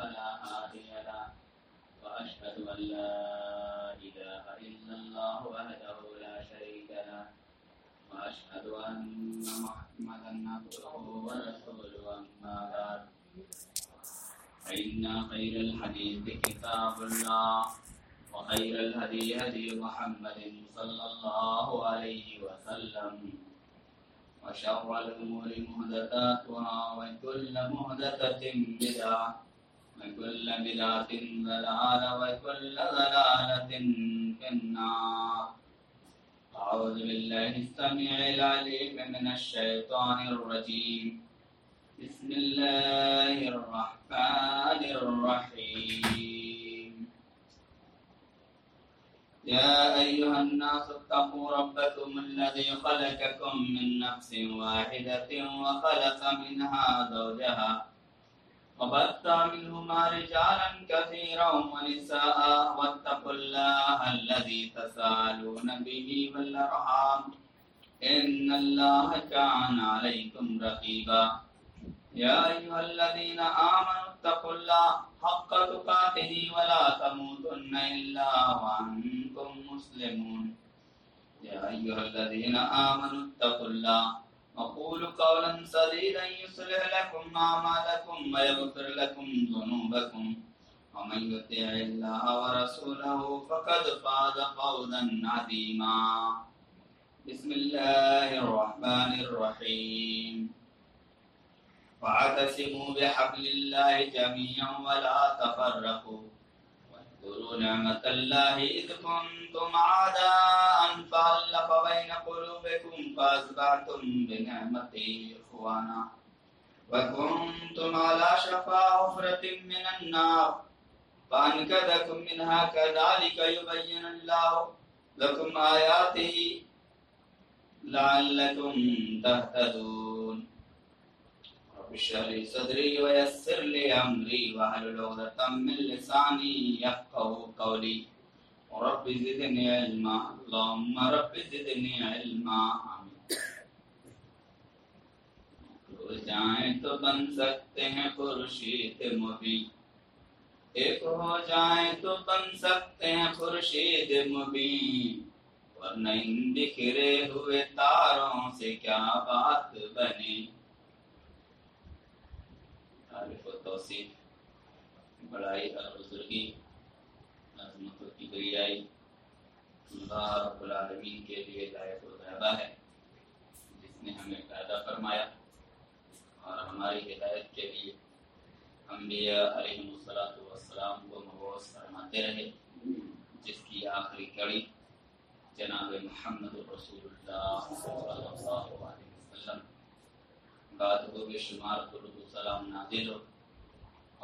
فلا هادي له وأشهد أن لا إله إلا الله وحده لا شريك له وأشهد أن محمدا عبده ورسوله أما بعد. فإن خير الحديث كتاب الله وخير الهدي هدي محمد صلى الله عليه وسلم وشر الأمور محدثاتها وكل محدثة بدعة وكل بدعة ضلالة وكل ضلالة في النار. أعوذ بالله السميع العليم من الشيطان الرجيم. بسم الله الرحمن الرحيم. يا أيها الناس اتقوا ربكم الذي خلقكم من نفس واحدة وخلق منها زوجها وبث منهما رجالا كثيرا ونساء واتقوا الله الذي تسالون به والأرحام إن الله كان عليكم رقيبا يا أيها الذين آمنوا اتقوا الله حق تقاته ولا تموتن إلا وأنتم مسلمون يا أيها الذين آمنوا اتقوا الله وقولوا قولا سديدا يصلح لكم أعمالكم ويغفر لكم ذنوبكم. ومن يطع الله ورسوله فقد فاز فوزا عظيما. بسم الله الرحمن الرحيم. واعتصموا بحبل الله جميعا ولا تفرقوا. واذكروا نعمة الله إذ كنتم أعداء فألف بين قلوبكم فأصبحتم بنعمته إخوانا وكنتم على شفا حفرة من النار فأنقذكم منها كذلك يبين الله لكم آياته لعلكم تهتدون رب اشرح لي صدري ويسر لي أمري واحلل عقدة من لساني يفقهوا قولي. رب زدني علما، اللهم رب زدني علما، آمين. ہو جائیں تو بن سکتے ہیں خورشید مبین. ایک ہو جائیں تو بن سکتے ہیں خورشید مبین. ورنہ ان بکھرے ہوئے تاروں سے کیا بات بنے تعریف و توصیف بڑائی اور بزرگی عظمتوں کی بریائی اللہ رب العالمین کے لیے لائق و زیادہ ہے، جس نے ہمیں پیدا فرمایا اور ہماری ہدایت کے لیے انبیاء علیہ الصلاۃ والسلام کو مبوس فرماتے رہے، جس کی آخری کڑی جناب محمد رسول اللہ صلی اللہ علیہ وسلم۔ بعد کو بے شمار درود و سلام نازل ہو۔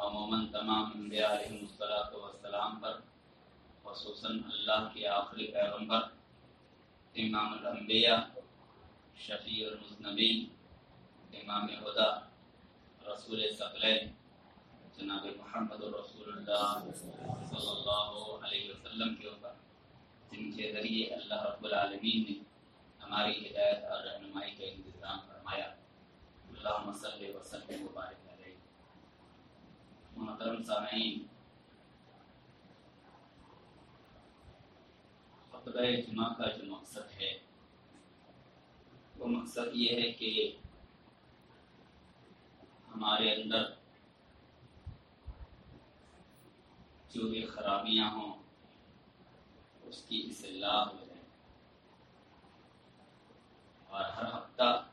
عموماً تمام انبیاء علیہ الصلاۃ والسلام پر، خصوصاً اللہ کے آخری پیغمبر، امام الانبیاء، شفیع المذنبین، امام خدا رسول ثقلین جناب محمد رسول اللہ صلی اللہ علیہ وسلم کے اوپر، جن کے ذریعے اللہ رب العالمین نے ہماری ہدایت اور رہنمائی کا انتظام فرمایا۔ اللہ وسلم مبارک محترم سامعین، خطبہ جمعہ کا جو مقصد ہے، وہ مقصد یہ ہے کہ ہمارے اندر جو بھی خرابیاں ہوں، اس کی اصلاح ہو جائے۔ اور ہر ہفتہ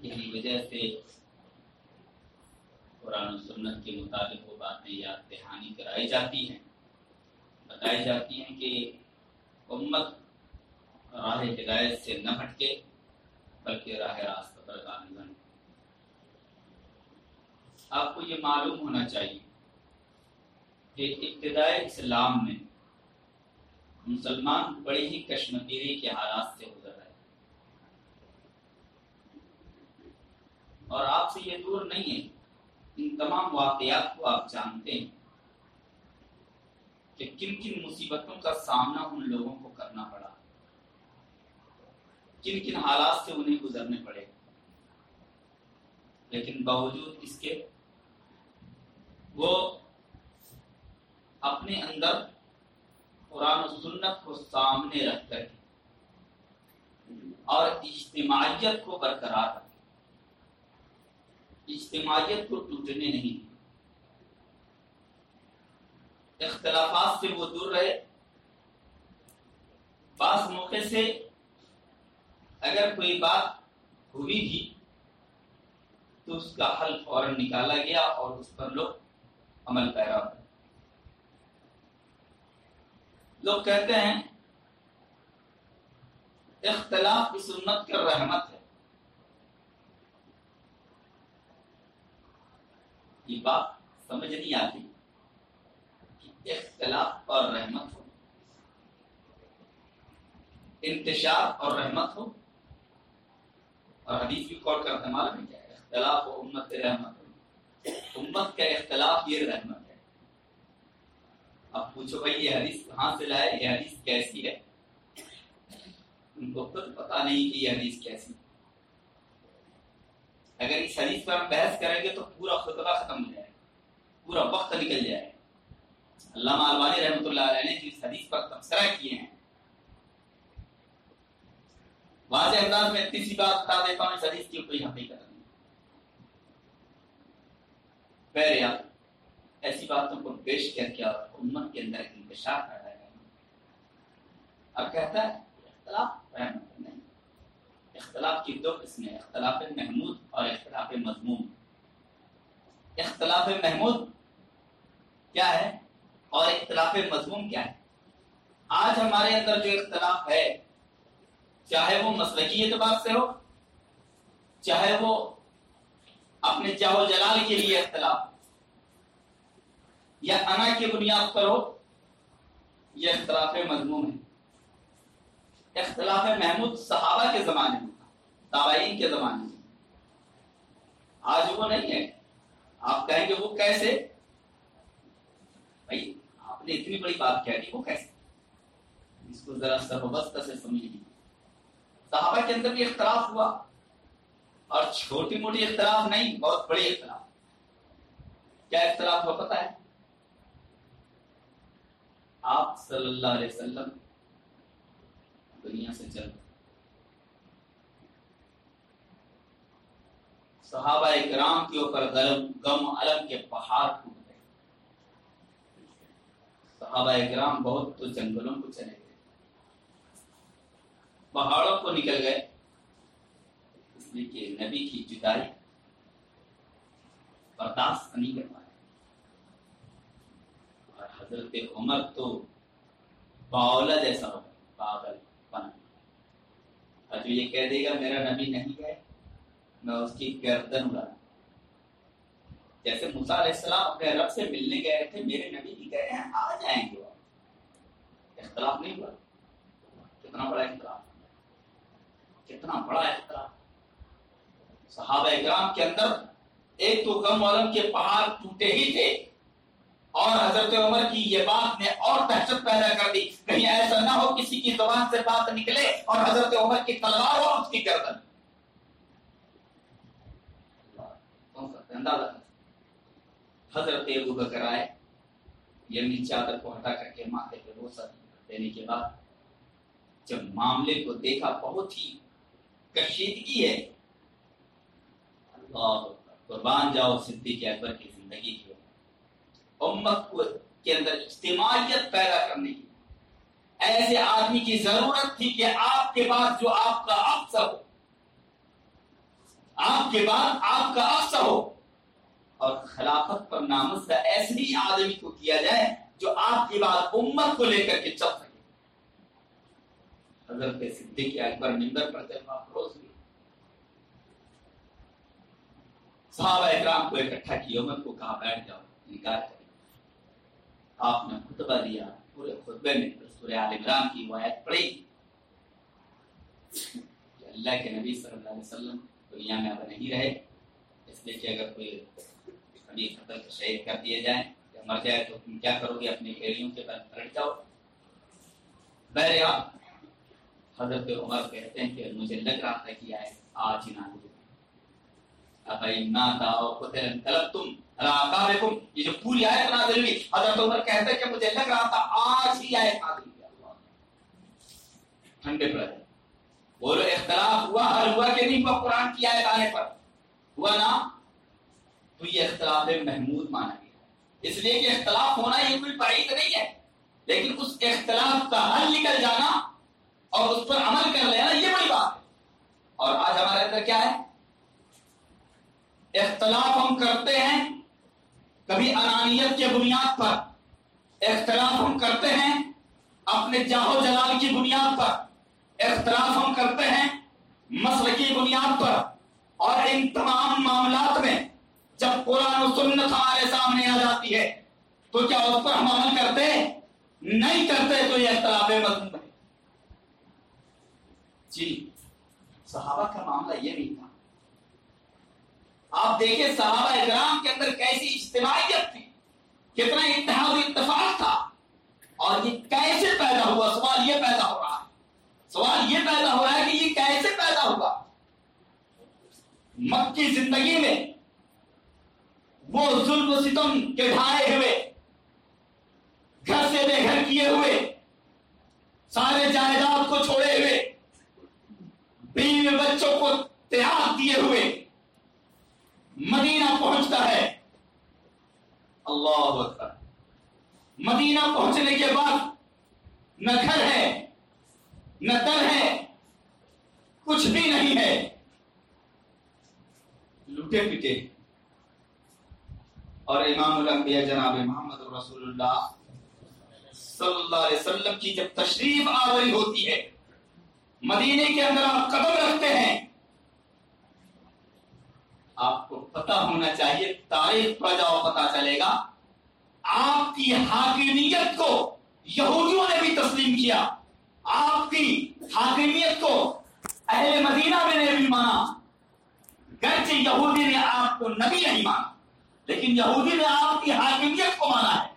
یہی وجہ سے قرآن و سنت کے مطابق وہ باتیں یاد دہانی کرائی جاتی ہیں۔ بتائی جاتی ہیں کہ امت راہ ہدایت سے نہ ہٹکے، بلکہ راہ راست پر قائم بنے۔ آپ کو یہ معلوم ہونا چاہیے کہ ابتدائی اسلام میں مسلمان بڑی ہی کشمکیری کے حالات سے گزر رہے اور آپ سے یہ دور نہیں ہے ان تمام واقعات کو آپ جانتے ہیں کہ کن کن مصیبتوں کا سامنا ان لوگوں کو کرنا پڑا، کن کن حالات سے انہیں گزرنے پڑے۔ لیکن باوجود اس کے، وہ اپنے اندر قرآن و سنت کو سامنے رکھ کر اور اجتماعیت کو برقرار رکھے اجتماعیت کو ٹوٹنے نہیں۔ اختلافات سے وہ دور رہے۔ بعض موقع سے اگر کوئی بات ہوئی بھی، تو اس کا حل فوراً نکالا گیا اور اس پر لوگ عمل پیرا۔ لوگ کہتے ہیں، اختلاف کی سنت کا رحمت ہے یہ بات سمجھ نہیں آتی کہ اختلاف اور رحمت ہو۔ انتشار اور رحمت ہو۔ اور حدیث بھی کال کرتے معلوم ہے کیا؟ اختلاف و امت رحمت امت کا اختلاف یہ رحمت ہے۔ اب پوچھو بھائی، یہ حدیث کہاں سے لائے؟ یہ حدیث کیسی ہے؟ ان کو خود پتا نہیں کہ یہ حدیث کیسی اگر اس حدیث پر ہم بحث کریں گے تو پورا خطبہ ختم ہو جائے پورا وقت نکل جائے علامہ البانی رحمۃ اللہ علیہ نے اس حدیث پر تبصرہ کیے ہیں، واضح انداز میں اتنی سی بات بتا دیتا ہوں، اس حدیث کی کوئی حقیقت نہیں۔ پہلے آپ ایسی باتوں کو پیش کر کے اور امت کے اندر انتشار پیدا کرنا۔ اب کہتا ہے، اختلاف نہیں اختلاف کی دو قسمیں اختلاف محمود اور اختلاف مضمون۔ اختلاف محمود کیا ہے اور اختلاف مضمون کیا ہے؟ آج ہمارے اندر جو اختلاف ہے، چاہے وہ مسلکی اعتبار سے ہو، چاہے وہ اپنے چاہو جلال کے لیے اختلاف، یا انا کی بنیاد پر ہو، یہ اختلاف مضمون ہے۔ اختلاف محمود صحابہ کے زمانے میں تھا، تابعین کے زمانے میں آج وہ نہیں ہے۔ آپ کہیں گے وہ کیسے؟ بھائی، آپ نے اتنی بڑی بات کہہ دی، وہ کیسے؟ اس کو ذرا سربست سے سمجھ لیجیے صحابہ کے اندر بھی اختلاف ہوا، اور چھوٹی موٹی اختلاف نہیں، بہت بڑی اختلاف۔ کیا اختلاف ہوا پتا ہے؟ آپ صلی اللہ علیہ وسلم دنیا سے چل۔ صحابہ اکرام کے اوپر غم، علم کے پہاڑ ٹوٹ گئے۔ صحابہ اکرام بہت تو جنگلوں کو چلے گئے۔ پہاڑوں کو نکل گئے۔ اس لیے کہ نبی کی جدائی برداشت نہیں کر پائے۔ اور حضرت عمر تو باولا جیسا ہو پاگل بنا اور جو یہ کہہ دے گا، میرا نبی نہیں گئے میں اس کی گردن اڑا جیسے موسیٰ علیہ السلام اپنے رب سے ملنے گئے تھے، میرے نبی بھی گئے ہیں، آ جائیں گے۔ اختلاف نہیں ہوا۔ کتنا بڑا اختلاف۔ کتنا بڑا اختلاف۔ صحابہ اکرام کے اندر ایک تو غم علم کے پہاڑ ٹوٹے ہی تھے۔ اور حضرت عمر کی یہ بات نے اور دہشت پیدا کر دی۔ کہیں ایسا نہ ہو کسی کی زبان سے بات نکلے اور حضرت عمر کی تلوار ہو اس کی گردن۔ حضرت ابو بکر آئے یمنی چادر کو ہٹا کر کے ماتھے پہ بوسا دینے کے بعد جب معاملے کو دیکھا، بہت ہی کشیدگی ہے۔ اللہ قربان جاؤ صدیق اکبر کی زندگی کی۔ امت کو کے اندر اجتماعیت پیدا کرنے کی۔ ایسے آدمی کی ضرورت تھی کہ آپ کے بعد جو آپ کا افسر ہو۔ آپ کے بعد آپ کا افسر ہو۔ اور خلافت پر نامزدہ ایسے ہی آدمی کو کیا جائے جو آپ کی بات امت کو لے کر کے چل سکے۔ حضرت صدیق اکبر ممبر پر جب افروز ہوئی صحابہ اکرام کو اکٹھا کی امت کو کہا بیٹھ جاؤ، انکار کریں آپ نے خطبہ دیا، پورے خطبے میں سورہ عال عمران کی وہ آیت پڑھی۔ کہ اللہ کے نبی صلی اللہ علیہ وسلم دنیا میں اب نہیں رہے، اس لیے کہ اگر کوئی ابھی قتل شہید کر دیے جائیں یا مر جائے تو تم کیا کرو گے؟ اپنی بیڑیوں کے بعد پلٹ جاؤ۔ بہرحال، حضرت عمر کہتے ہیں کہ مجھے لگ رہا تھا کہ آئے آج ہی نہ اب نہ تھا طلب تم۔ یہ جو پوری آیت نازل ہوئی، حضرت عمر کہتے کہ مجھے لگ رہا تھا آج ہی آیت نازل ہوئی ٹھنڈے پڑے۔ بولو، اختلاف ہوا، حل ہوا کہ نہیں؟ ہوا قرآن کی آیت آنے پر۔ ہوا نا؟ تو یہ اختلاف محمود مانا گیا۔ اس لیے کہ اختلاف ہونا یہ کوئی بعید نہیں ہے، لیکن اس اختلاف کا حل نکل جانا اور اس پر عمل کر لینا یہ بڑی بات ہے۔ اور آج ہمارے اندر کیا ہے؟ اختلاف ہم کرتے ہیں کبھی انانیت کے بنیاد پر اختلاف ہم کرتے ہیں، اپنے جاہو جلال کی بنیاد پر اختلاف ہم کرتے ہیں مسل کی بنیاد پر اور ان تمام معاملات میں جب قرآن و سنت ہمارے سامنے آ جاتی ہے، تو کیا اس پر ہم عمل کرتے؟ نہیں کرتے تو یہ اختلاف مضمون ہے۔ جی صحابہ کا معاملہ یہ نہیں تھا۔ آپ دیکھیں صحابہ اکرام کے اندر کیسی اجتماعیت تھی، کتنا اتحاد و اتفاق تھا۔ اور یہ کیسے پیدا ہوا؟ سوال یہ پیدا ہو رہا ہے۔ سوال یہ پیدا ہو رہا ہے کہ یہ کیسے پیدا ہوا؟ مکی زندگی میں وہ ظلم و ستم کے ڈھائے ہوئے، گھر سے بے گھر کیے ہوئے، سارے جائیداد کو چھوڑے ہوئے، بیوی بچوں کو تیار دیے ہوئے مدینہ پہنچتا ہے۔ اللہ اکبر۔ مدینہ پہنچنے کے بعد نہ گھر ہے، نہ در ہے، کچھ بھی نہیں ہے۔ لٹے پٹے اور امام الانبیاء جناب محمد رسول اللہ صلی اللہ علیہ وسلم کی جب تشریف آوری ہوتی ہے، مدینے کے اندر آپ قدم رکھتے ہیں آپ کو پتا ہونا چاہیے، تاریخ پر جاؤ پتا چلے گا۔ آپ کی حاکمیت کو یہودیوں نے بھی تسلیم کیا۔ آپ کی حاکمیت کو اہل مدینہ میں نے بھی مانا۔ گرچہ یہودی نے آپ کو نبی نہیں مانا، لیکن یہودی نے آپ کی حاکمیت کو مانا ہے۔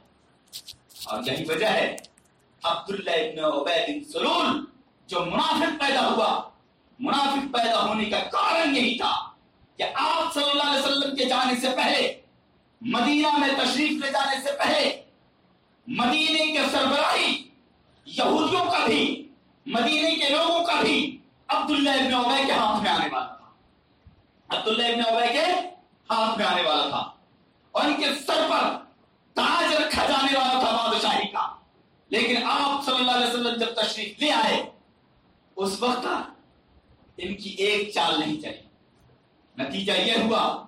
اور یہی وجہ ہے، عبداللہ ابن عبید بن سلول جو منافق پیدا ہوا، منافق پیدا ہونے کا کارن یہی تھا۔ کہ آپ صلی اللہ علیہ وسلم کے جانے سے پہلے، مدینہ میں تشریف لے جانے سے پہلے، مدینے کے سربراہی یہودیوں کا بھی، مدینے کے لوگوں کا بھی عبداللہ ابن عبی کے ہاتھ میں آنے والا تھا۔ عبداللہ ابن عبی کے ہاتھ میں آنے والا تھا۔ اور ان کے سر پر تاج رکھا جانے والا تھا بادشاہی کا۔ لیکن آپ صلی اللہ علیہ وسلم جب تشریف لے آئے، اس وقت ان کی ایک چال نہیں چلی۔ نتیجہ یہ ہوا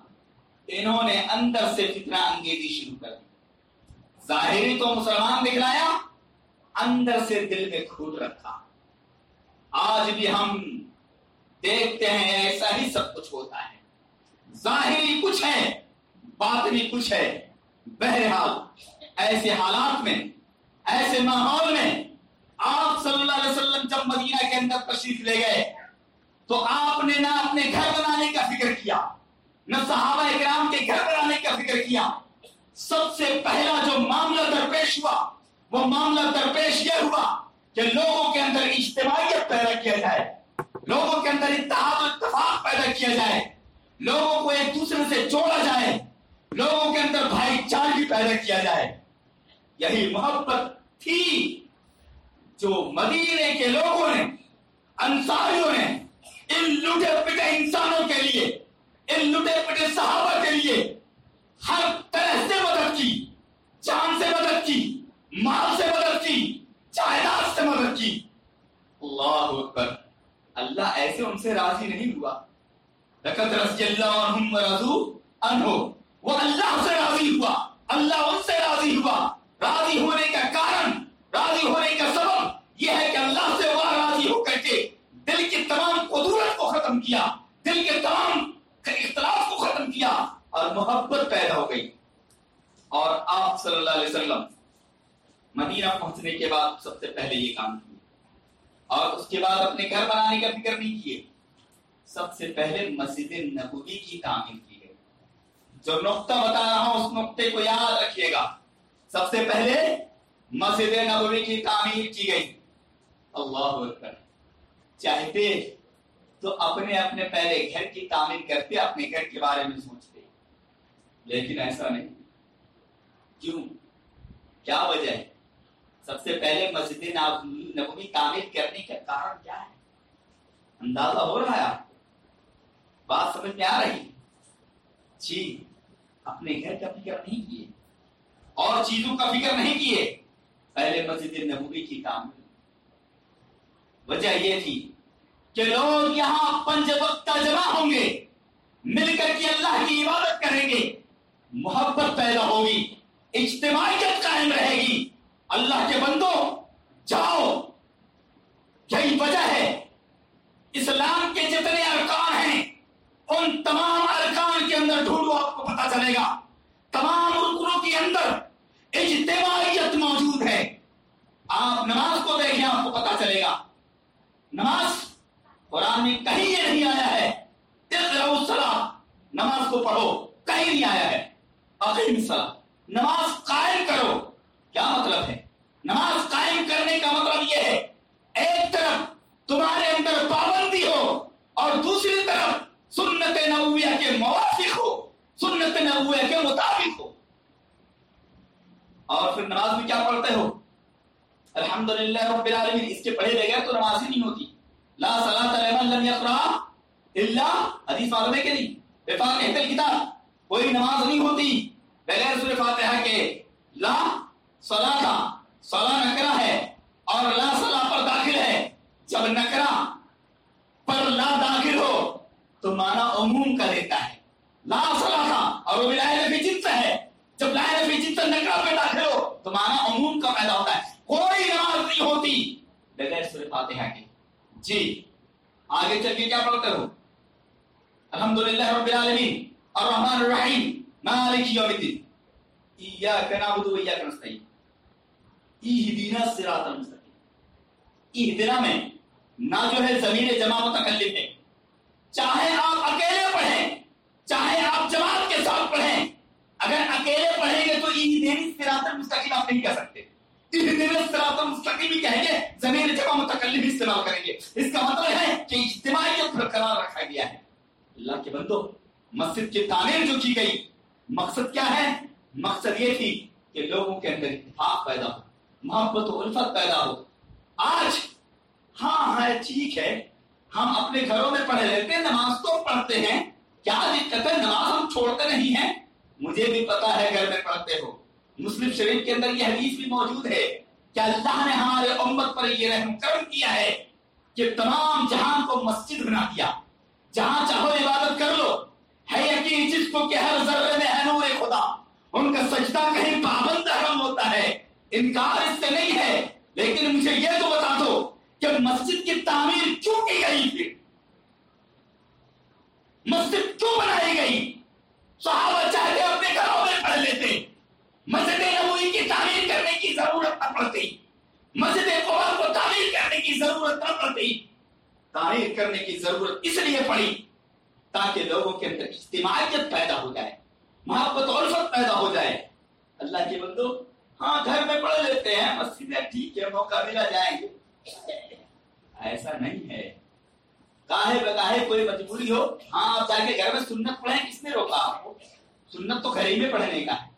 انہوں نے اندر سے فتنہ انگیزی شروع کر دی۔ ظاہری تو مسلمان دکھلایا، اندر سے دل میں کھوٹ رکھا۔ آج بھی ہم دیکھتے ہیں ایسا ہی سب کچھ ہوتا ہے۔ ظاہری کچھ ہے بات بھی کچھ ہے۔ بہرحال ایسے حالات میں، ایسے ماحول میں آپ صلی اللہ علیہ وسلم جب مدینہ کے اندر تشریف لے گئے تو آپ نے نہ اپنے گھر بنانے کا فکر کیا، نہ صحابہ اکرام کے گھر بنانے کا فکر کیا۔ سب سے پہلا جو معاملہ درپیش ہوا، وہ معاملہ درپیش یہ ہوا کہ لوگوں کے اندر اجتماعیت پیدا کیا جائے، لوگوں کے اندر اتحاد و اتفاق پیدا کیا جائے، لوگوں کو ایک دوسرے سے جوڑا جائے، لوگوں کے اندر بھائی چارگی پیدا کیا جائے۔ یہی محبت تھی جو مدینے کے لوگوں نے، انصاریوں نے ان لٹے پٹے انسانوں کے لیے، ان لٹے پٹے صحابہ کے لیے ہر طرح سے مدد کی، جان سے مدد کی، مال سے مدد کی، جائیداد سے مدد کی۔ اللہ اکبر، اللہ ایسے ان سے راضی نہیں ہوا۔ لقد رضی اللہ عنہم ورضو عنہ، وہ اللہ سے راضی ہوا، اللہ ان سے راضی ہوا۔ راضی ہونے کا کارن، راضی ہونے کا سبب یہ ہے کہ اللہ سے وہ راضی ہو کر کے دل کی تمام قدورت کو ختم کیا۔ دل کے تمام اختلاف کو ختم کیا اور محبت پیدا ہو گئی۔ اور آپ صلی اللہ علیہ وسلم مدینہ پہنچنے کے بعد سب سے پہلے یہ کام کیے۔ اور اس کے بعد اپنے گھر بنانے کا فکر نہیں کیے۔ سب سے پہلے مسجد نبوی کی تعمیر کی گئی۔ جو نقطہ بتا رہا ہوں، اس نقطے کو یاد رکھیے گا۔ سب سے پہلے مسجد نبوی کی تعمیر کی گئی۔ اللہ اکبر۔ چاہتے تو اپنے اپنے پہلے گھر کی تعمیر کرتے اپنے گھر کے بارے میں سوچتے۔ لیکن ایسا نہیں۔ کیوں؟ کیا وجہ ہے؟ سب سے پہلے مسجد نبوی تعمیر کرنے کا کارن کیا ہے؟ اندازہ ہو رہا ہے آپ بات سمجھ میں آ رہی جی اپنے گھر کا فکر نہیں کیے۔ اور چیزوں کا فکر نہیں کیے۔ پہلے مسجد نبوی کی تعمیر۔ وجہ یہ تھی کہ لوگ یہاں پنج وقت جمع ہوں گے، مل کر کے اللہ کی عبادت کریں گے، محبت پیدا ہوگی اجتماعیت قائم رہے گی۔ اللہ کے بندو جاؤ۔ یہی وجہ ہے، اسلام کے جتنے ارکان ہیں، ان تمام ارکان کے اندر ڈھونڈو، آپ کو پتا چلے گا۔ تمام رکنوں کے اندر اجتماعیت موجود ہے۔ آپ نماز کو دیکھیں، آپ کو پتا چلے گا۔ نماز قرآن میں کہیں یہ نہیں آیا ہے نماز کو پڑھو، کہیں نہیں آیا ہے۔ نماز قائم کرو۔ کیا مطلب ہے؟ نماز قائم کرنے کا مطلب یہ ہے، ایک طرف تمہارے اندر پابندی ہو اور دوسری طرف سنت نبویہ کے موافق ہو، سنت نبویہ کے مطابق ہو۔ اور پھر نماز میں کیا پڑھتے ہو؟ الحمدللہ رب العالمین، اس کے پڑھے بغیر تو نماز ہی نہیں ہوتی۔ لا صلاۃ لمن لم يقرا الا حدیث معلوم ہے کہ نہیں بفاتحہ الکتاب کوئی نماز نہیں ہوتی. بغیر سورہ فاتحہ کے. لا صلاۃ صلاۃ نکرہ ہے. اور لا صلاۃ پر داخل ہے. جب نکرہ پر لا داخل ہو، تو معنی عموم کا دیتا ہے. لا صلاۃ اور وہ ولایت فی جنس ہے. جب لا فی جنس نکرہ پہ داخل ہو، تو معنی عموم کا پیدا ہوتا ہے. کوئی نماز نہیں ہوتی. بغیر سورہ فاتحہ کی جی آگے چل کے کیا پڑھتے ہو؟ الحمدللہ رب العالمین، الرحمن الرحیم، مالک یوم الدین۔ ایاک نعبد و ایاک نستعین۔ اہدنا الصراط المستقیم۔ اہدنا میں نہ جو ہے ضمیر جمع متکلم ہے۔ چاہے آپ اکیلے پڑھیں، چاہے آپ جماعت کے ساتھ پڑھیں، اگر اکیلے پڑھیں گے تو اہدنا الصراط المستقیم آپ نہیں کہہ سکتے۔ مستقیم کہیں گے، زمین جمع متکلم استعمال کریں گے۔ اس کا مطلب ہے کہ اجتماعیت برقرار رکھا گیا ہے۔ اللہ کے بندو، مسجد کی تعمیر جو کی گئی، مقصد کیا ہے؟ مقصد یہ تھی کہ لوگوں کے اندر اتفاق پیدا ہو، محبت و الفت پیدا ہو۔ آج ہاں ہے ٹھیک ہے، ہم اپنے گھروں میں پڑھ لیتے ہیں، نماز تو پڑھتے ہیں۔ کیا دقت ہے نماز ہم چھوڑتے نہیں ہیں۔ مجھے بھی پتا ہے، گھر میں پڑھتے ہو۔ مسلم شریف کے اندر یہ حدیث بھی موجود ہے کہ اللہ نے ہمارے امت پر یہ رحم کرم کیا ہے کہ تمام جہان کو مسجد بنا دیا۔ جہاں چاہو عبادت کر لو۔ ہے یقین جس کو کہ ہر ذرے میں ہے نور خدا۔ ان کا سجدہ کہیں پابند حرم ہوتا ہے۔ انکار اس سے نہیں ہے۔ لیکن مجھے یہ تو بتا دو کہ مسجد کی تعمیر کیوں کی گئی تھی مسجد کیوں بنائی گئی؟ صحابہ چاہتے اپنے گھروں میں پڑھ لیتے۔ مسجد نبوی کی تعمیر کرنے کی ضرورت نہ پڑتی۔ مسجد قبر کو تعمیر کرنے کی ضرورت نہ پڑتی۔ تعمیر کرنے کی ضرورت اس لیے پڑی تاکہ لوگوں کے اندر اجتماعیت پیدا ہو جائے، محبت اور فت پیدا ہو جائے۔ اللہ کے بندو ہاں گھر میں پڑھ لیتے ہیں مسجد ٹھیک ہے، موقع ملا، جائیں گے۔ ایسا نہیں ہے۔ کاہے بگاہے کوئی مجبوری ہو ہاں آپ جا کے گھر میں سنت پڑھیں، کس نے روکا آپ کو؟ سنت تو گھر ہی میں پڑھنے کا ہے۔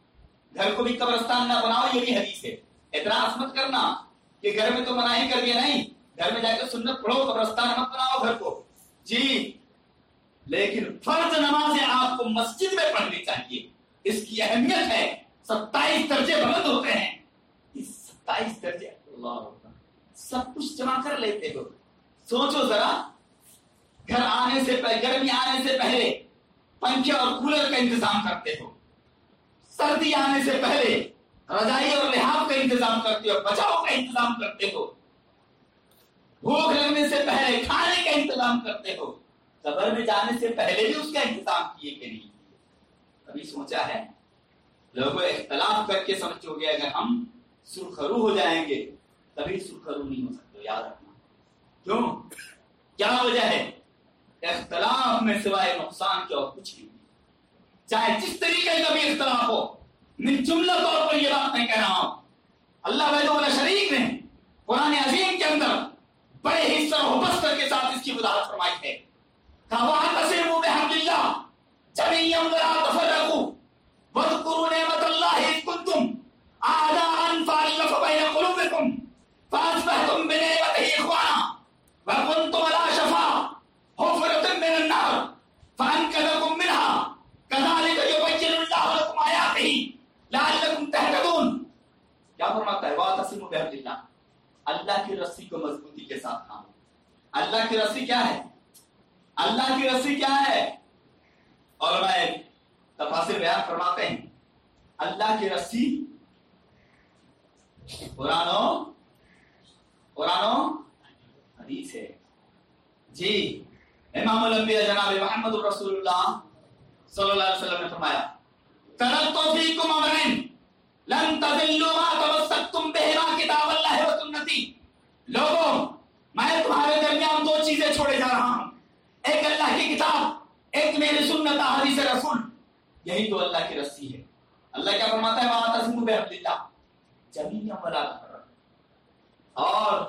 گھر کو بھی قبرستان نہ بناؤ، یہ بھی حدیث ہے۔ اعتراض مت کرنا کہ گھر میں تو منع ہی کر دیا نہیں۔ گھر میں جا کے سنت پڑھو، قبرستان مت بناؤ گھر کو۔ جی لیکن فرض نمازیں آپ کو مسجد میں پڑھنی چاہیے۔ اس کی اہمیت ہے، ستائیس درجے بلند ہوتے ہیں۔ اس ستائیس درجے، اللہ سب کچھ جمع کر لیتے ہو۔ سوچو ذرا، گھر آنے سے پہلے گرمی آنے سے پہلے پنکھے اور کولر کا انتظام کرتے ہو۔ سردی آنے سے پہلے رضائی اور لحاظ کا انتظام کرتے ہو، بچاؤ کا انتظام کرتے ہو۔ بھوک لگنے سے پہلے کھانے کا انتظام کرتے ہو۔ قبر میں جانے سے پہلے بھی اس کا انتظام کیے کہ نہیں کبھی سوچا ہے، لوگوں اختلاف کر کے سمجھو گے اگر ہم سرخرو ہو جائیں گے، تبھی سرخرو نہیں ہو سکتے، یاد رکھنا۔ کیوں؟ کیا وجہ ہے؟ اختلاف میں سوائے نقصان کے اور کچھ نہیں۔ چاہے جس طریقے کا بھی اختلاف ہو میں جملہ طور پر یہ بات نہیں کہہ رہا ہوں اللہ وحید شریف نے قرآن عظیم کے اندر بڑے حصہ و بستر کے ساتھ اس کی وضاحت فرمائی ہے واذكروا نعمة الله إذ كنتم أعداء فألف بين قلوبكم فأصبحتم بنعمته إخوانا وكنتم على شفا حفرة من النار فأنقذكم منها كذلك يبين الله لكم آياته لعلكم تهتدون کیا فرماتا ہے؟ واعتصموا بحبل اللہ اللہ کی رسی کو مضبوطی کے ساتھ تھامو اللہ کی رسی کیا ہے؟ اللہ کی رسی کیا ہے؟ اور میں تفاصر بیان فرماتے ہیں۔ اللہ کی رسی قرآن قرآن حدیث ہے۔ جی امام الانبیاء جناب محمد رسول اللہ صلی اللہ علیہ وسلم نے فرمایا ترکتو فیکم امرین لن تذلوا ما تمسکتم بہما کتاب اللہ و سنتی. لوگوں، میں تمہارے درمیان دو چیزیں چھوڑے جا رہا ہوں. ایک اللہ کی کتاب، ایک میری سنت حدیث رسول. یہی تو اللہ کی رسی ہے. اللہ کیا فرماتا ہے؟ وہاں تسمو بحبل اللہ جمین ولا اور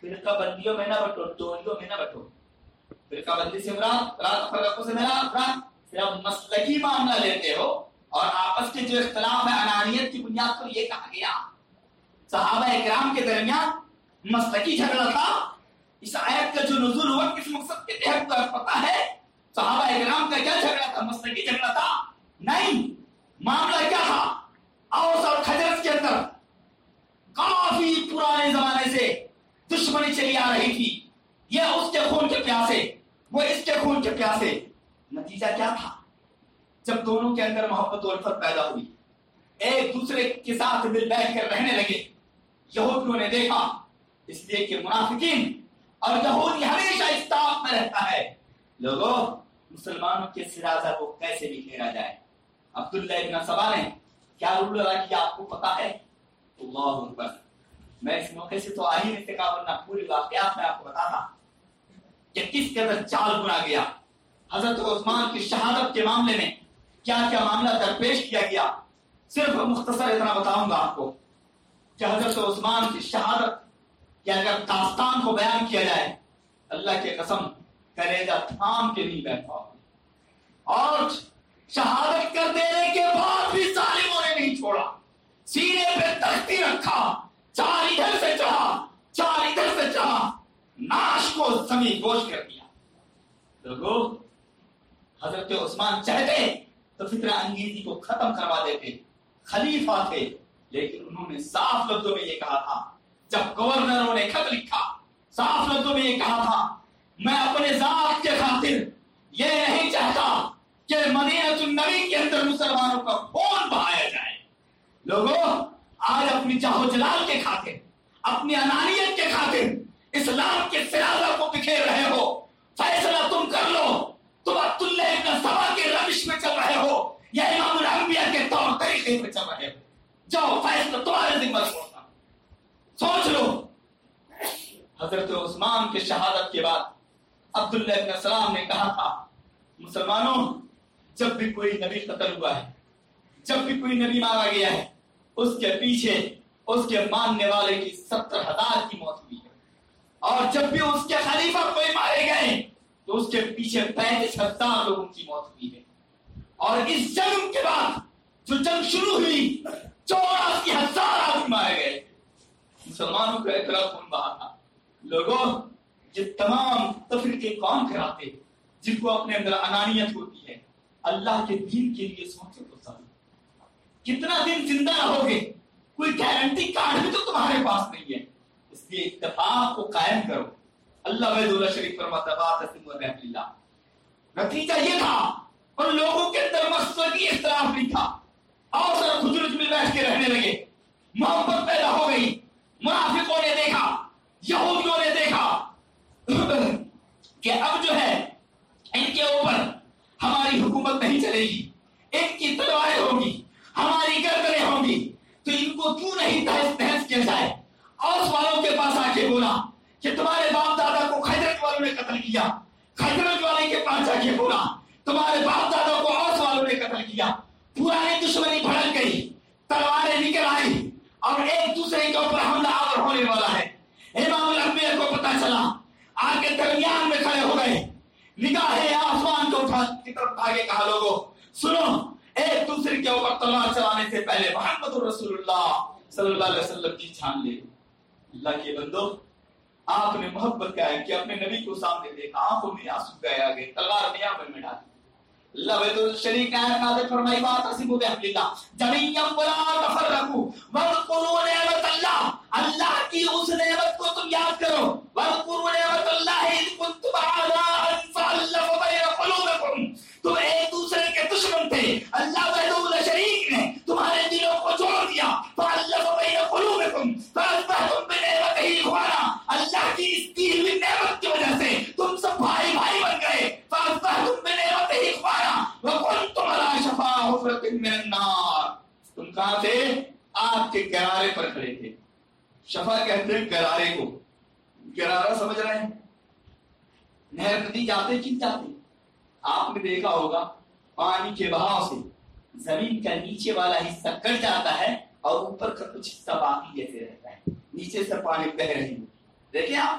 فرقہ بندیوں میں نہ بٹو ٹولیوں میں نہ بٹو. فرقہ بندی سے مراد، رات فرقوں سے مراد صرف مسلکی معاملہ لیتے ہو. اور آپس کے جو اختلاف ہے، انانیت کی بنیاد پر یہ کہا گیا۔ صحابہ اکرام کے درمیان مسلکی جھگڑا تھا۔ اس آیت کا جو نزول ہوا کس مقصد کے تحت کا پتا ہے، صحابہ اکرام کا کیا جھگڑا تھا؟ مسلکی جھگڑا تھا۔ نہیں، معاملہ کیا تھا؟ اوس اور خجرت کے اندر کافی پرانے زمانے سے دشمنی چلی آ رہی تھی۔ یہ اس کے خون کے پیاسے، وہ اس کے خون کے پیاسے۔ نتیجہ کیا تھا؟ جب دونوں کے اندر محبت و الفت پیدا ہوئی۔ ایک دوسرے کے ساتھ مل بیٹھ کر رہنے لگے۔ یہودیوں نے دیکھا، اس لیے کہ منافقین اور یہودی ہمیشہ استاف میں رہتا ہے۔ لوگوں مسلمانوں کے سرازہ کو کیسے بھی گھیرا جائے۔ عبداللہ ابن سبا نے کیا رول ادا کیا آپ کو پتا ہے؟ اللہ اکبر۔ میں اس موقع سے تو آ ہی نہیں سکا ورنہ پوری واقعات میں آپ کو بتا تھا کہ کس قدر چال بنا گیا؟ حضرت عثمان کی شہادت کے معاملے میں کیا کیا معاملہ درپیش کیا گیا؟ صرف مختصر اتنا بتاؤں گا آپ کو کہ حضرت عثمان کی شہادت، یا اگر داستان کو بیان کیا جائے، اللہ کے قسم کرے گا تھام کے نہیں بیٹھا اور شہادت کر دینے کے بعد بھی ظالموں نے نہیں چھوڑا۔ سینے پہ تختی رکھا، چار ادھر سے چڑھا، چار ادھر سے چڑھا، ناش کو زمین گوش کر دیا۔ لوگوں، حضرت عثمان چاہتے تو فطرہ انگیزی کو ختم کروا دیتے۔ خلیفہ تھے، لیکن انہوں نے صاف لفظوں میں یہ کہا تھا۔ جب گورنروں نے خط لکھا، صاف لفظوں میں یہ کہا تھا، میں اپنے ذات کے خاطر یہ نہیں چاہتا کہ مدینہ النبی کے اندر مسلمانوں کا خون بہایا جائے۔ لوگوں، آج اپنی چاہو جلال کے خاطر، اپنی انانیت کے خاطر اسلام کے سرازہ کو بکھیر رہے ہو۔ فیصلہ تم کر لو۔ تم عبداللہ ابن سبا کے روش میں چل رہے ہو، یا امام الانبیاء کے طور طریقے پہ چل رہے ہو۔ جاؤ، فیصلہ تمہارے ذمہ چھوڑتا سوچ لو۔ حضرت عثمان کے شہادت کے بعد عبداللہ ابن السلام نے کہا تھا، مسلمانوں، جب بھی کوئی نبی قتل ہوا ہے، جب بھی کوئی نبی مارا گیا ہے، اس کے پیچھے، اس کے ماننے والے کی ستر ہزار کی موت ہوئی ہے۔ اور جب بھی اس کے خلیفہ کوئی مارے گئے تو اس کے پیچھے پینتیس ہزار لوگوں کی موت ہوئی ہے۔ اور اس جنگ کے بعد جو جنگ شروع ہوئی چوراسی ہزار آدمی مارے گئے۔ مسلمانوں کا اعتراض خون بہا تھا۔ لوگوں، یہ تمام تفریقے کون کراتے؟ جن کو اپنے اندر انانیت ہوتی ہے۔ اللہ کے دین کے لیے سوچو تو سب کتنا دن زندہ رہو گے؟ کوئی گارنٹی کارڈ بھی تو تمہارے پاس نہیں ہے۔ اس لیے اتفاق کو قائم کرو۔ اللہ وحید اللہ شریف فرماتا بات اللہ نتیجہ یہ تھا ان لوگوں کے اندر مسلکی اختلاف بھی تھا۔ اور سر خجرت میں بیٹھ کے رہنے لگے۔ محبت پیدا ہو گئی۔ منافقوں نے دیکھا، یہودیوں نے دیکھا۔ کہ اب جو ہے، ان کے اوپر ہماری حکومت نہیں چلے گی۔ ان کی تلواریں ہوگی، ہماری گردنیں ہوں گی۔ تو ان کو کیوں نہیں تحس تحس کیا جائے؟ اور والوں کے پاس آ کے بولا کہ تمہارے باپ دادا کو خیدرت والوں نے قتل کیا۔ خیدرت والے کے پاس جا کے بولا، تمہارے باپ دادا کو اوس والوں نے قتل کیا۔ پرانی دشمنی بھڑک گئی، تلواریں نکل آئی اور ایک دوسرے کے اوپر حملہ آور ہونے والا ہے۔ امام الانبیاء کو پتا چلا آ کے درمیان میں کھڑے ہو گئے۔ نگاہ آسمان کو اٹھا کی طرف آگے کہا لوگوں سنو، ایک دوسرے کے اوپر تلوار چلانے سے پہلے محمد رسول اللہ صلی اللہ علیہ وسلم کی چھان لے۔ اللہ کے بندو آپ نے محبت کیا ہے کہ اپنے نبی کو سامنے دیکھا، آنکھوں میں آنسو گئے آگے، تلوار میں میں ڈالی لبد الشریک ہے نازل فرمائی بات اسیبو بحمد اللہ جمعیم ولا تفرقو وذکروا نعمت اللہ اللہ کی اس نعمت کو تم یاد کرو۔ وذکروا نعمت اللہ اذ کنتم اعداء فالف بین قلوبکم تم ایک دوسرے کے دشمن تھے۔ اللہ وحدہ لا شریک نے تمہارے دلوں کو جوڑ دیا۔ فالف بین قلوبکم فاصبحتم اللہ کی دی ہوئی نعمت کی وجہ سے تم سب بھائی بھائی بن گئے فاصبحتم بنعمتہ اخوانا وکنتم علی شفا حفرت من النار تم کہاں تھے آگ کے گرارے پر کھڑے تھے شفا کہتے ہیں گرارے کو گرارہ سمجھ رہے ہیں نہر ندی جاتے کن جاتے آپ نے دیکھا ہوگا پانی کے بہاؤ سے زمین کا نیچے والا حصہ کٹ جاتا ہے اور اوپر کا کچھ حصہ باقی جیسے رہتا ہے نیچے سے پانی بہ رہی ہو دیکھیں آپ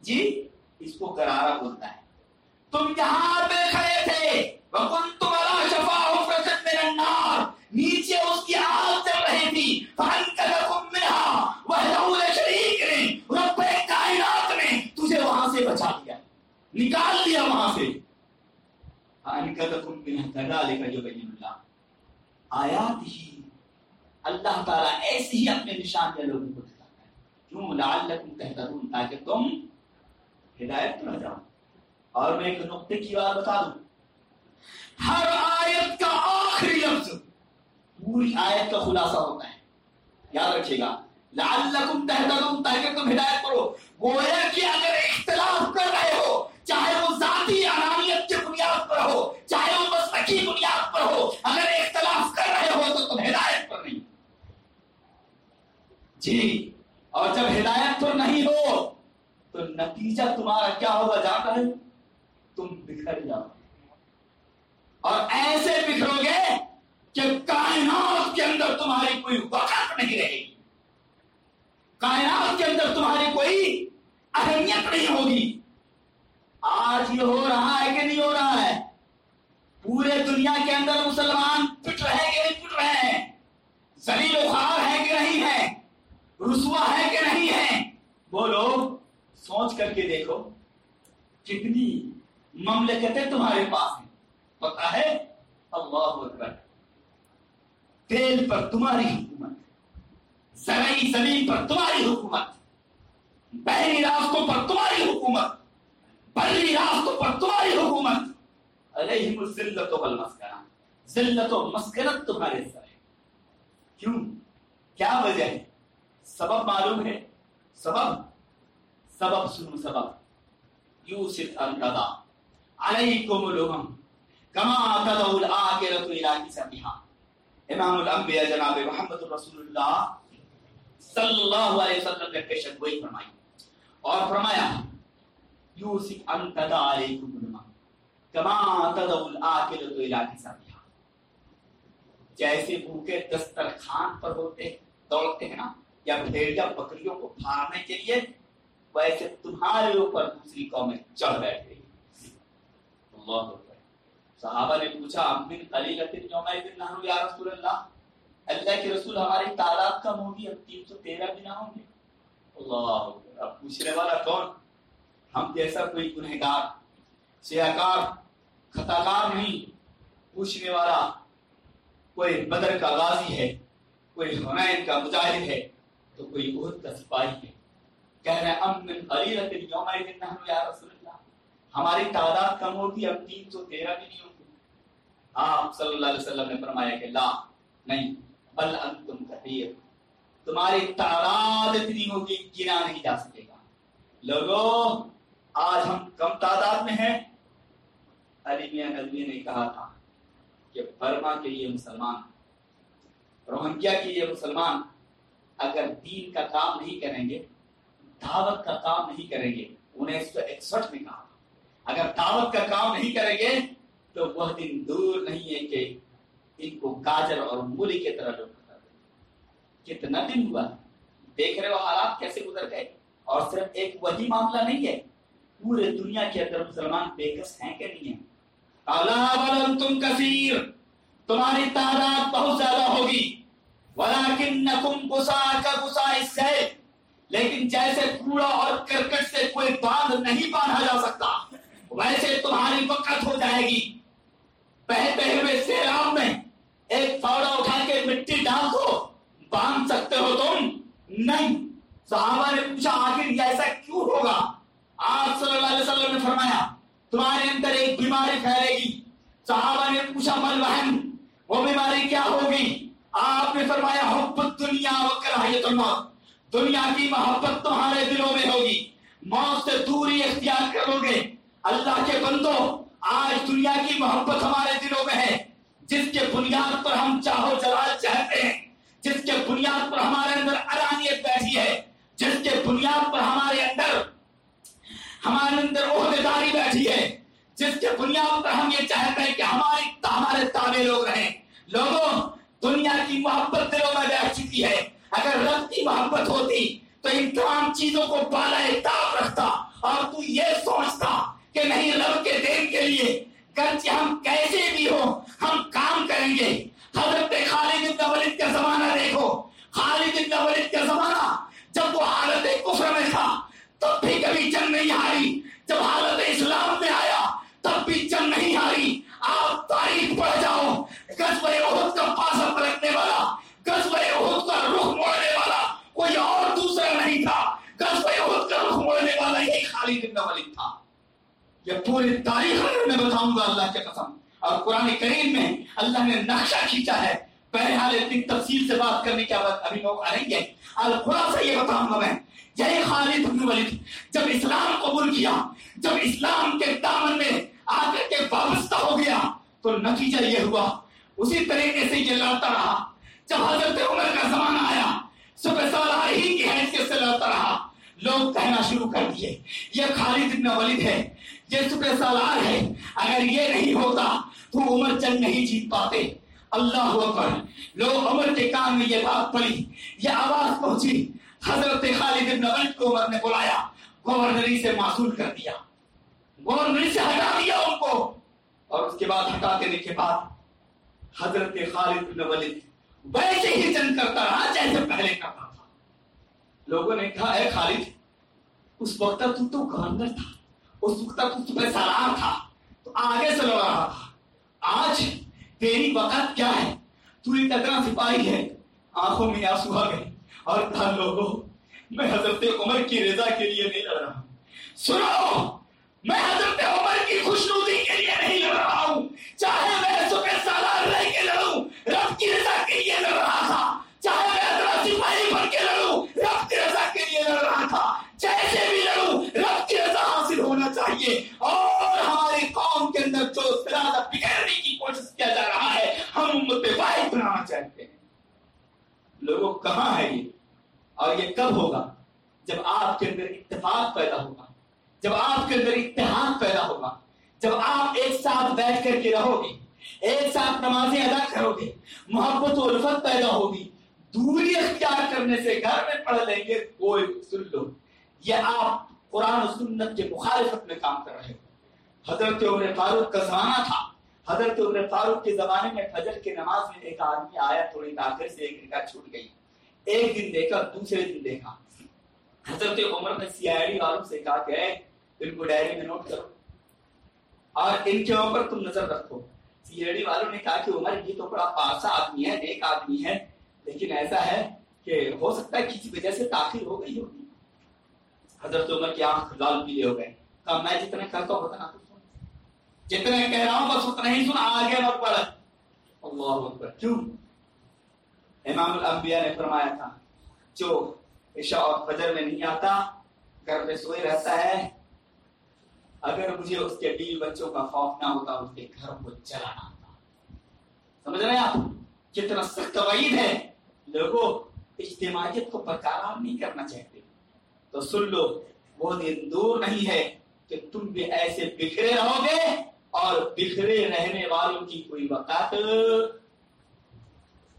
جی اس کو گرارہ بولتا ہے۔ تم یہاں پہ کھڑے تھے۔ وَكُنْتُمْ عَلَى شَفَا حُفْرَةٍ مِّنَ النَّارِ۔ نیچے اس کی آگ چل رہی تھی۔ فَانْقَذَكُمْ مِنْهَا۔ وَحْدَهُ لَا شَرِيكَ نے رب کائنات نے تجھے وہاں سے بچا لیا۔ نکال لیا وہاں سے۔ فَانْقَذَكُمْ مِنْهَا۔ كَذَلِكَ يُبَيِّنُ اللَّهُ۔ آیات ہی اللہ تعالیٰ ایسی ہی اپنے نشان لوگوں کو کیوں لعلکم تہتدون، تاکہ تم ہدایت پر جاؤ۔ اور میں ایک نقطے کی بات بتا دوں۔ ہر آیت کا آخری لفظ پوری آیت کا خلاصہ ہوتا ہے۔ یاد رکھیے گا۔ لعلکم تہتدون، تاکہ تم ہدایت کرو گویا کہ اگر اختلاف کر رہے ہو، چاہے وہ ذاتی انانیت کی بنیاد پر ہو، چاہے وہ مسلکی بنیاد پر ہو، اگر اختلاف کر رہے ہو تو تم ہدایت پر نہیں۔ جی۔ اور جب ہدایت پر نہیں ہو، تو نتیجہ تمہارا کیا ہوگا؟ جاتا ہے تم بکھر جاؤ۔ اور ایسے بکھرو گے کہ کائنات کے اندر تمہاری کوئی وقت نہیں رہے گی۔ کائنات کے اندر تمہاری کوئی اہمیت نہیں ہوگی۔ آج یہ ہو رہا ہے کہ نہیں ہو رہا ہے؟ پورے دنیا کے اندر مسلمان پٹ رہے کہ نہیں پٹ رہے ہیں؟ زلیل و خوار ہے کہ نہیں ہے؟ رسوا ہے کہ نہیں ہے؟ بولو سوچ کر کے دیکھو، کتنی مملکتیں تمہارے پاس ہیں۔ پتا ہے؟ اللہ اکبر۔ تیل پر تمہاری حکومت، زرعی زمین پر تمہاری حکومت، بحری راستوں پر تمہاری حکومت بری راستوں پر تمہاری حکومت۔ علیہم الذلت والمسکنہ۔ ذلت و مسکنت تمہارے سر ہے کیوں؟ کیا وجہ ہے؟ سبب معلوم ہے۔ سبب۔ سبب سنو سبب۔ یوسف انتدا علیکم الامم کما تدعو الاخرۃ الى کسبها امام الانبیاء جناب محمد رسول اللہ صلی اللہ علیہ وسلم نے پیشن گوئی فرمائی۔ اور فرمایا، یوسف انتدا علیکم الامم کما تدعو الاخرۃ الى کسبها جیسے بھوکے دسترخوان پر ہوتے، دوڑتے ہیں نا۔ یا بھیڑیا بکریوں کو پھاڑنے کے لیے، ویسے تمہارے اوپر دوسری قومیں چڑھ بیٹھ گئی۔ اللہ صحابہ نے پوچھا امن قلیلت یومئذ نحن یا رسول اللہ؟ اللہ کے رسول ہماری تعداد کم ہوگی اب تین سو تیرہ بھی نہ ہوں گے۔ اللہ اب پوچھنے والا کون؟ ہم جیسا کوئی گنہگار، سیاکار، خطاکار نہیں۔ پوچھنے والا، کوئی بدر کا غازی ہے، کوئی حنین کا مجاہد ہے۔ تو کوئی عہد کا سپاہی ہے کہہ رہے ام من قلیلت یومئذ نحن یا رسول اللہ۔ ہماری تعداد کم ہوگی اب تین سو تیرہ بھی نہیں ہوگی ہاں، آپ صلی اللہ علیہ وسلم نے فرمایا کہ لا، نہیں، بل انتم کثیر تمہاری تعداد اتنی ہوگی گنا نہیں جا سکے گا۔ لوگوں آج ہم کم تعداد میں ہیں۔ علی میاں ندوی نے کہا تھا کہ برما کے یہ مسلمان، روہنگیا کے یہ مسلمان اگر دین کا کام نہیں کریں گے، دعوت کا کام نہیں کریں گے انیس سو اکسٹھ میں کہا۔ اگر دعوت کا کام نہیں کریں گے، تو وہ دن دور نہیں ہے کہ ان کو گاجر اور مولی کی طرح لوگ دیں۔ کتنا دن ہوا؟ دیکھ رہے ہو حالات کیسے گزر گئے؟ اور صرف ایک وہی معاملہ نہیں ہے، پورے دنیا کے اندر مسلمان بے کس ہیں کہ نہیں ہیں؟ تم کثیر، تمہاری تعداد بہت زیادہ ہوگی۔ ولیکنکم گسا کا گسا اس سے لیکن جیسے کوڑا اور کرکٹ سے کوئی باندھ نہیں باندھا جا سکتا، ویسے تمہاری وقت ہو جائے گی۔ بہتے ہوئے سیراب میں ایک پوڑا اٹھا کے مٹی ڈال دو، باندھ سکتے ہو تم؟ نہیں۔ صحابہ نے پوچھا، آخر ایسا کیوں ہوگا؟ آپ صلی اللہ علیہ وسلم نے فرمایا، تمہارے اندر ایک بیماری پھیلے گی۔ صحابہ نے پوچھا مل بہن وہ بیماری کیا ہوگی؟ آپ نے فرمایا حب دنیا و کراہیت الموت دنیا کی محبت تمہارے دلوں میں ہوگی۔ موت سے دوری اختیار کرو گے۔ اللہ کے بندو، آج دنیا کی محبت ہمارے دلوں میں ہے۔ جس کے بنیاد پر ہم چاہو جلال چاہتے ہیں، جس کے بنیاد پر ہمارے اندر ارانیت بیٹھی ہے، جس کے بنیاد پر ہمارے اندر ہمارے اندر عہدیداری بیٹھی ہے۔ جس کے بنیاد پر ہم یہ چاہتے ہیں کہ ہماری ہمارے تابع لوگ رہیں۔ لوگوں دنیا کی محبت دلوں میں بیٹھ چکی ہے۔ اگر رب کی محبت ہوتی تو ان تمام چیزوں کو بالا تاب رکھتا اور تو یہ سوچتا کہ نہیں رب کے دین کے لیے گرچہ ہم کیسے بھی ہو ہم کام کریں گے۔ حضرت خالد ابن ولید کا زمانہ دیکھو۔ خالد ابن ولید کا زمانہ جب وہ حالت کفر میں تھا، تب بھی کبھی جنگ نہیں ہاری۔ جب حالت اسلام میں آیا، تب بھی جنگ نہیں ہاری۔ آپ تاریخ پڑھ جاؤ۔ قصبہ احد کا پاسا پلٹنے والا قصبہ احد کا رخ موڑنے والا، کوئی اور دوسرا نہیں تھا۔ قصبہ احد کا رخ موڑنے والا یہی خالد ابن ولید تھا۔ یہ پوری تاریخ میں بتاؤں گا اللہ کے قسم۔ اور قرآن کریم میں اللہ نے نقشہ کھینچا ہے۔ بہرحال اتنی تفصیل سے بات کرنے کے بعد ابھی لوگ آئیں گے۔ الخلاصہ یہ بتاؤں گا میں۔ یہی خالد بن ولید جب اسلام قبول کیا، جب اسلام کے دامن میں آ کر کے وابستہ ہو گیا، تو نتیجہ یہ ہوا اسی طریقے سے یہ لڑتا رہا۔ جب حضرت عمر کا زمانہ آیا، صبح سالار ہی کی حیثیت سے لڑتا رہا۔ لوگ کہنا شروع کر دیے، یہ خالد ابن ولید ہے، یہ صبح سالار ہے، اگر یہ نہیں ہوتا تو عمر جنگ نہیں جیت پاتے۔ اللہ اکبر، لوگ عمر کے کان میں یہ بات پڑی، یہ آواز پہنچی۔ حضرت خالد ابن ولید کو عمر نے بلایا، گورنری سے معصول کر دیا۔ گورنری سے ہٹا دیا ان کو، اور اس کے بعد ہٹا دینے کے بعد حضرت خالد ابن ولید ویسے ہی جنگ کرتا رہا جیسے پہلے کرتا تھا۔ لوگوں نے کہا، اے خالد، اس وقت تو تو گورنر تھا، اس وقت تو تمہیں سلام تھا، تو آگے سے لڑ رہا تھا۔ آج تیری وقت کیا ہے؟ تو ایک ادنا سپاہی ہے۔ آنکھوں میں آنسو آ گئے اور کہا، لوگوں، میں حضرت عمر کی رضا کے لیے نہیں لڑ رہا ہوں۔ سنو، میں حضرت عمر کی خوشنودی کے لیے نہیں لڑ رہا ہوں۔ چاہے میں سپہ سالار رہ کے لڑوں رب کی رضا کے لیے لڑ رہا تھا چاہے میں ادنا سپاہی بن کے لڑوں رب کی رضا کے لیے لڑ رہا تھا جیسے بھی لڑوں رب کی رضا حاصل ہونا چاہیے اور ہماری قوم کے اندر جو سرادہ بگڑنے کی کوشش کیا جا رہا ہے ہم امت واحد بنانا چاہتے ہیں لوگوں کہاں ہے یہ اور یہ کب ہوگا جب آپ کے اندر اتفاق پیدا ہوگا جب آپ کے اندر اتحاد پیدا ہوگا جب آپ ایک ساتھ بیٹھ کر کے رہو گے ایک ساتھ نمازیں ادا کرو گے محبت و الفت پیدا ہوگی دوری اختیار سے گھر میں پڑھ لیں گے، کوئی سن لو یہ آپ قرآن و سنت کے مخالفت میں کام کر رہے ہو حضرت عمر فاروق کا زمانہ تھا۔ حضرت عمر فاروق کے زمانے میں فجر کی نماز میں ایک آدمی آیا، تھوڑی تاخیر سے ایک رکعت چھوٹ گئی۔ ایک دن دیکھا، دوسرے دن دیکھا۔ حضرت عمر نے سی آئی ڈی والوں سے کہا کہ ان کو ڈائری میں نوٹ کرو۔ اور ان کے اوپر تم نظر رکھو۔ سی آئی ڈی والوں نے کہا کہ عمر، یہ تو بڑا پاسا آدمی ہے، نیک آدمی ہے۔ لیکن ایسا ہے کہ ہو سکتا ہے کسی وجہ سے تاخیر ہو گئی ہوگی۔ حضرت عمر کی آنکھ لال پیلے ہو گئے کہا، میں جتنے کہتا ہوں، اتنا تو سن۔ جتنے کہہ رہا ہوں، بس اتنا ہی سن۔ آگے مت پڑھ اللہ اکبر۔ کیوں؟ امام الانبیاء نے فرمایا تھا، جو عشاء اور فجر میں نہیں آتا، گھر میں سوئے رہتا ہے۔ اگر مجھے اس کے بیوی بچوں کا خوف نہ ہوتا، اس کے گھر کو چلانا ہوتا۔ سمجھ رہے ہیں آپ؟ کتنا سخت وعید ہے۔ لوگوں اجتماعیت کو برقرار نہیں کرنا چاہتے۔ تو سن لو، وہ دن دور نہیں ہے کہ تم بھی ایسے بکھرے رہو گے اور بکھرے رہنے والوں کی کوئی وقت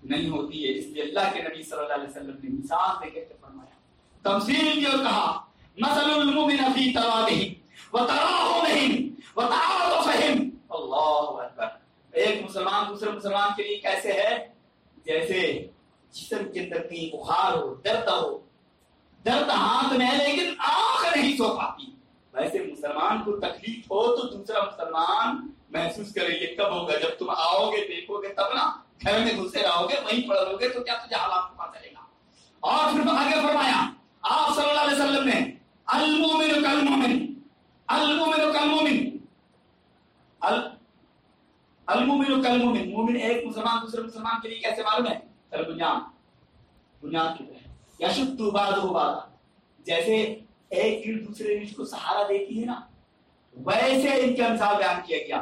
نہیں ہوتی ہے۔ اس لیے اللہ کے نبی صلی اللہ علیہ وسلم نے مثال دے کر فرمایا۔ تمثیل جو کہا، مثل المؤمن فی توابہ وتراہمہم وتعاطفہم اللہ اکبر۔ ایک مسلمان دوسرے مسلمان کے لیے کیسے ہے؟ جیسے جسم کے اندر کہیں بخار ہو، درد ہو، درد ہاتھ میں ہے لیکن آنکھ نہیں سو پاتی۔ ویسے مسلمان کو تکلیف ہو تو دوسرا مسلمان محسوس کرے یہ کب ہوگا؟ جب تم آؤ گے دیکھو گے تب نا گھر میں گھسے رہو گے وہیں پڑھ لو گے تو کیا تجھے حالات کو پتا چلے گا؟ اور پھر آگے فرمایا، آپ صلی اللہ علیہ وسلم نے المومن کالمومن المومن کالمومن المومن کالمومن مومن ایک مسلمان دوسرے مسلمان کے لیے کیسے معلوم ہے؟ کل بنیاد کی طرح یا یشد بعد ہو بعد؟ جیسے ایک اینٹ دوسرے اینٹ کو سہارا دیتی ہے نا، ویسے ان کا مثال بیان کیا گیا۔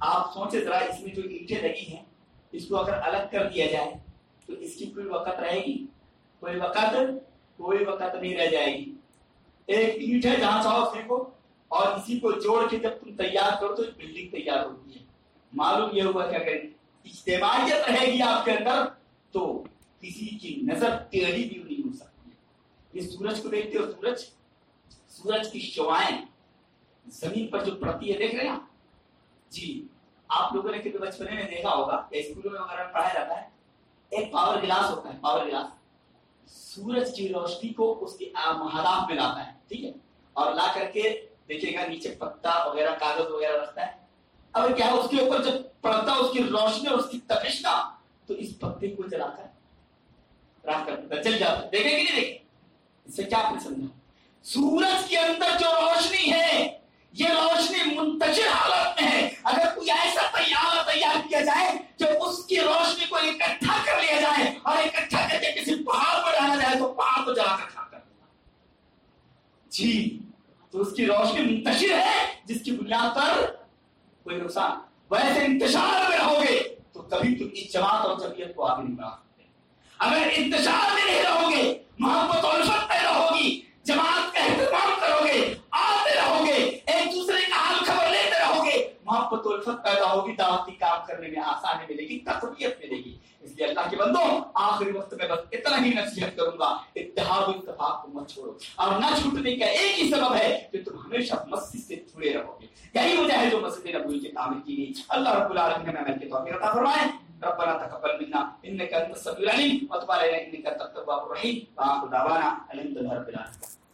آپ سوچے ذرا، اس میں جو اینٹیں لگی ہیں، اس کو اگر الگ کر دیا جائے، تو اس کی کوئی وقت رہے گی؟ کوئی وقت کوئی وقت نہیں رہ جائے گی۔ ایک اینٹ ہے جہاں چاہو پھینکو اور اسی کو جوڑ کے جب تم تیار کرو، تو بلڈنگ تیار ہوتی ہے۔ معلوم یہ ہوا کیا کریں اجتماعیت رہے گی آپ کے اندر تو کسی کی نظر ٹیڑھی بھی نہیں ہو سکتی۔ یہ سورج کو دیکھتے ہو سورج سورج کی شوائیں زمین پر جو پڑتی ہے دیکھ رہے ہیں جی آپ لوگوں نے کبھی بچپنے میں دیکھا ہوگا یا اسکولوں میں وغیرہ پڑھایا جاتا ہے، ایک پاور گلاس ہوتا ہے پاور گلاس سورج کی روشنی کو اس کے محالات میں لاتا ہے، ٹھیک ہے؟ اور لا کر کے دیکھے گا، نیچے پتا وغیرہ، کاغذ وغیرہ رکھتا ہے۔ اب کیا ہے؟ اس کے اوپر جب پڑتا اس کی روشنی اور اس کی تپش کا تو اس کو جلاتا ہے۔ راہ کر۔ چل جاتا دیکھیں کہ نہیں دیکھیں۔ اس سے کیا آپ نے سمجھا سورج کے اندر جو روشنی ہے، یہ روشنی منتشر حالت میں ہے۔ اگر کوئی ایسا تیار تیار کیا جائے جو اس کی روشنی کو اکٹھا کر لیا جائے اور اکٹھا کر کے کسی پہاڑ پر ڈالا جائے، تو پہاڑ کو جلا کر کھا کر۔ جی تو اس کی روشنی منتشر ہے، جس کی بنیاد پر کوئی نقصان ویسے انتشار میں رہو گے۔ تو کبھی تم اس جماعت اور طبیعت کو آگے نہیں بڑھا سکتے۔ اگر انتشار میں نہیں رہو گے، محبت اور الفت میں رہو گی، جماعت کا اہتمام کرو گے آتے رہو گے، ایک دوسرے کا حال خبر لیتے رہو گے، محبت و الفت پیدا ہوگی دعوتی کام کرنے میں آسانی ملے گی، تقویت ملے گی۔ اس لیے اللہ کے بندوں، آخری وقت میں بس اتنا ہی نصیحت کروں گا اتحاد اتفاق کو مت چھوڑو۔ اور نہ چھوٹنے کا ایک ہی سبب ہے کہ تم ہمیشہ مسجد سے جڑے رہو گے۔ یہی وجہ ہے جو مسجد نبوی کی تعمیر کی گئی۔ اللہ رب العالمین نے عمل کے توفیق عطا فرمائے۔ ربنا تقبل منا انك انت السميع العليم وتب علينا انك انت التواب الرحيم واخر دعوانا الحمد لله رب العالمين